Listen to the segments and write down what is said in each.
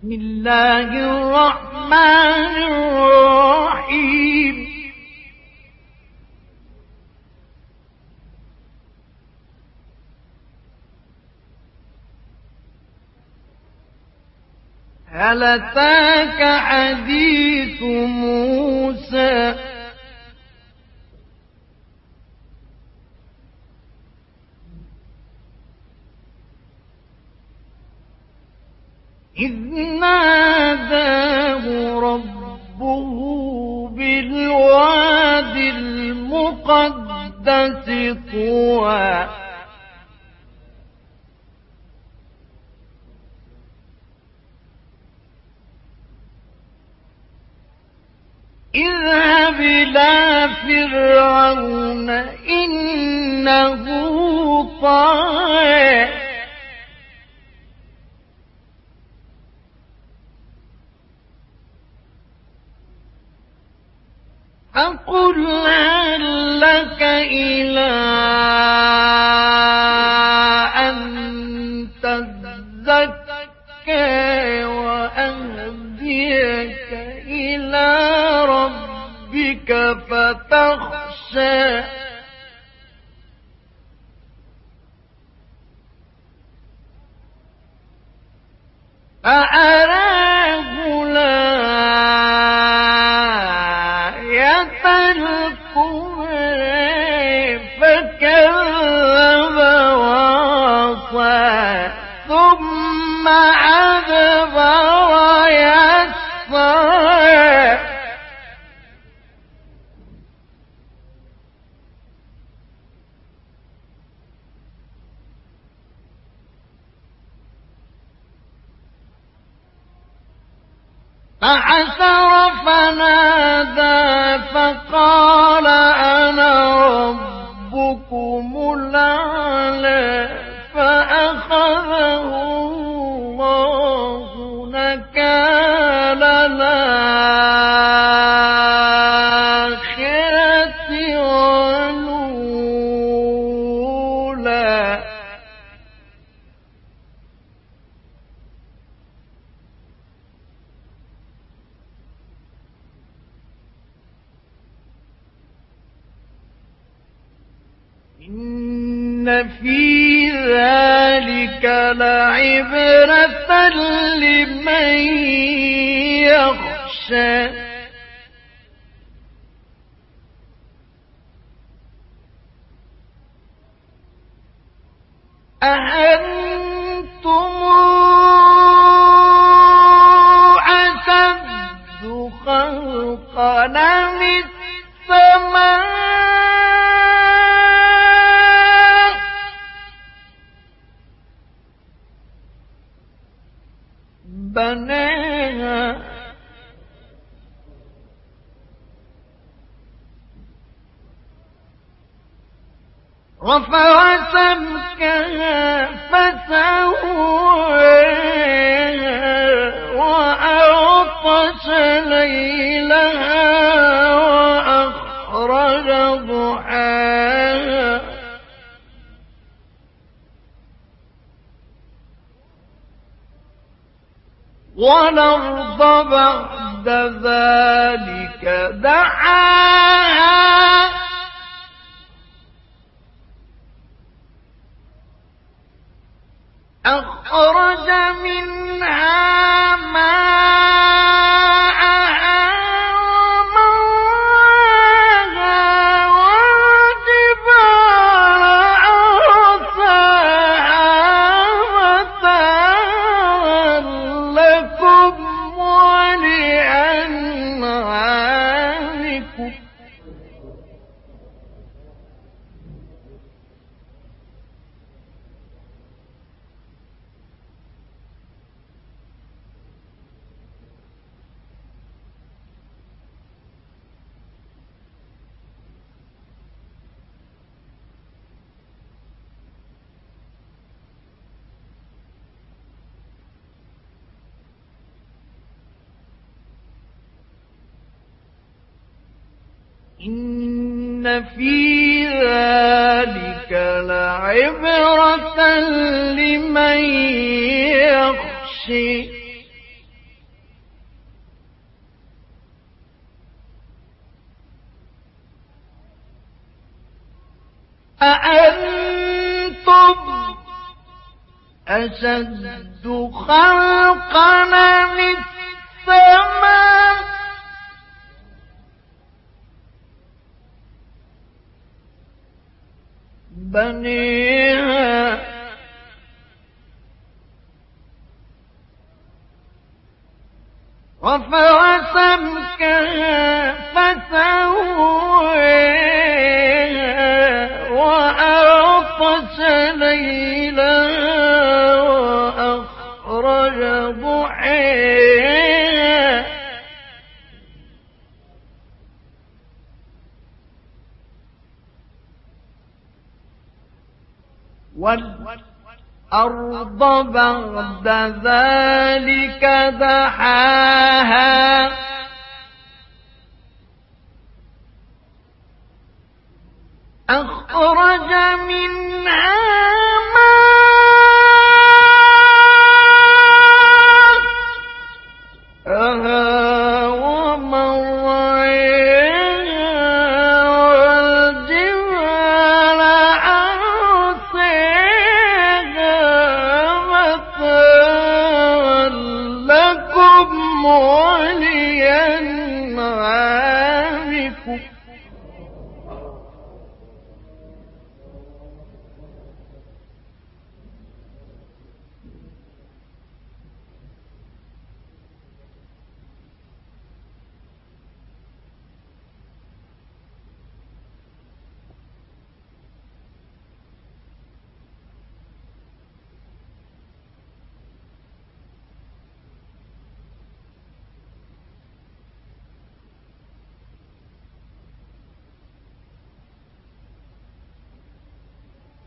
بسم الله الرحمن الرحيم. هل أتاك حديث موسى؟ إذ ناداه ربه بالواد المقدس طوى. اذهب إلى فرعون إنه طائع هل لك إلى أن تزكى وأهديك إلى ربك فتخشى. فأراه يسر فحسر فنادى فقال أنا ربكم إن في ذلك لعبرة لمن يخشى. أأنتم أشد خلقا من السماء بناها رفع سمكها فسواها وأغطش ليلها والأرض بعد ذلك دعاها. أخرج منها ماءها إن في ذلك لعبرة لمن يخشي. أأنتم أشد خلقنا للسماء بنيها. رفع سمكها فسويها وأغطش والأرض بعد ذلك دحاها. أخرج منها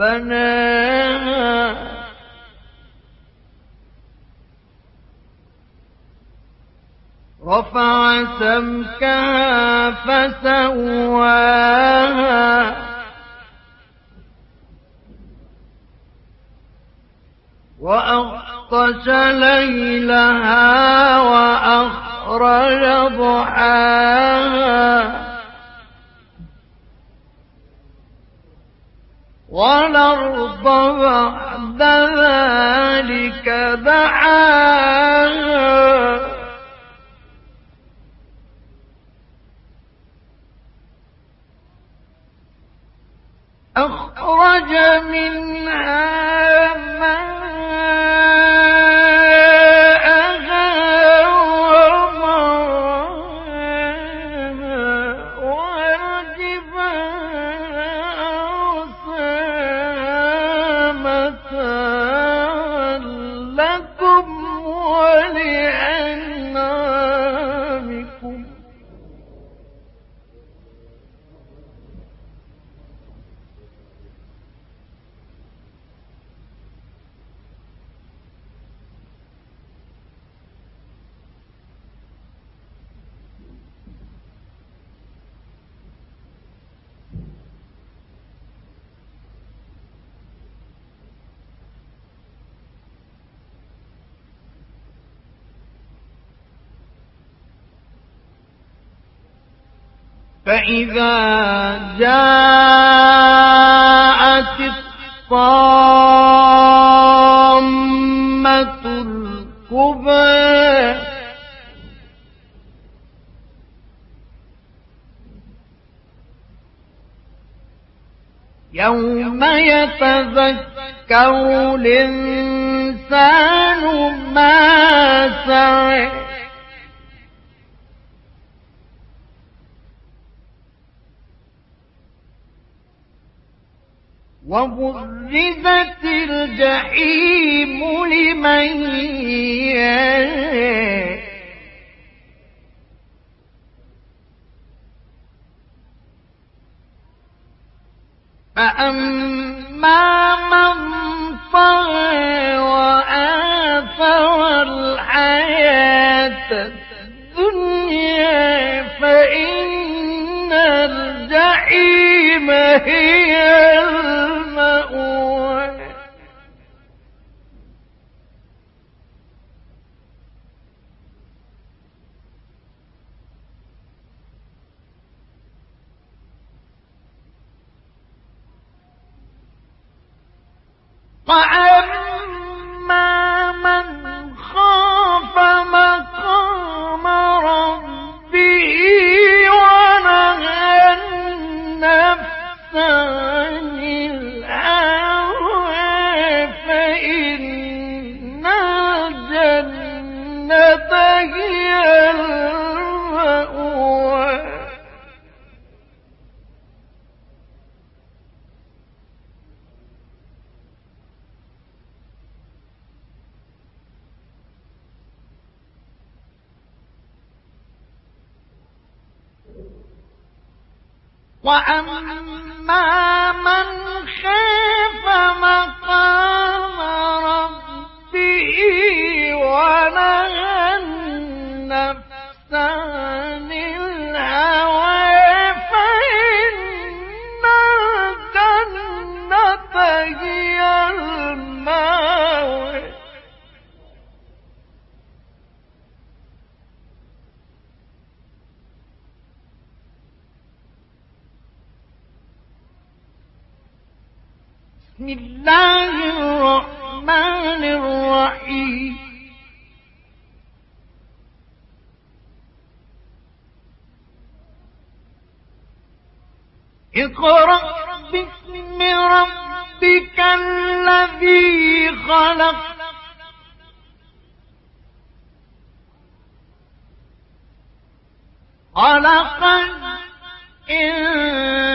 بناها رفع سمكها فسواها. وأغطش ليلها وأخرج ضحاها. والأرض بعد ذلك دعاها أخرج منها فإذا جاءت الطامة الكبرى يوم يتذكر الإنسان ما سعى وبرزت الجحيم لمن يشاء. فأما من طغى وآثر الحياة الدنيا فإن الجحيم هي وأما وأما من بسم الله الرحمن الرحيم. اقرأ باسم ربك الذي خلق. خلق الإنسان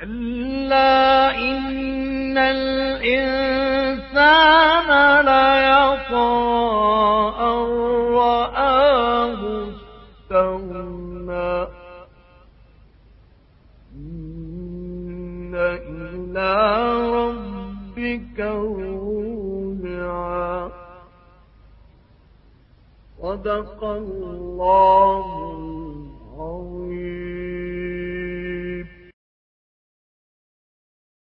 كلا إن الإنسان ليطغى رجعا صدق الله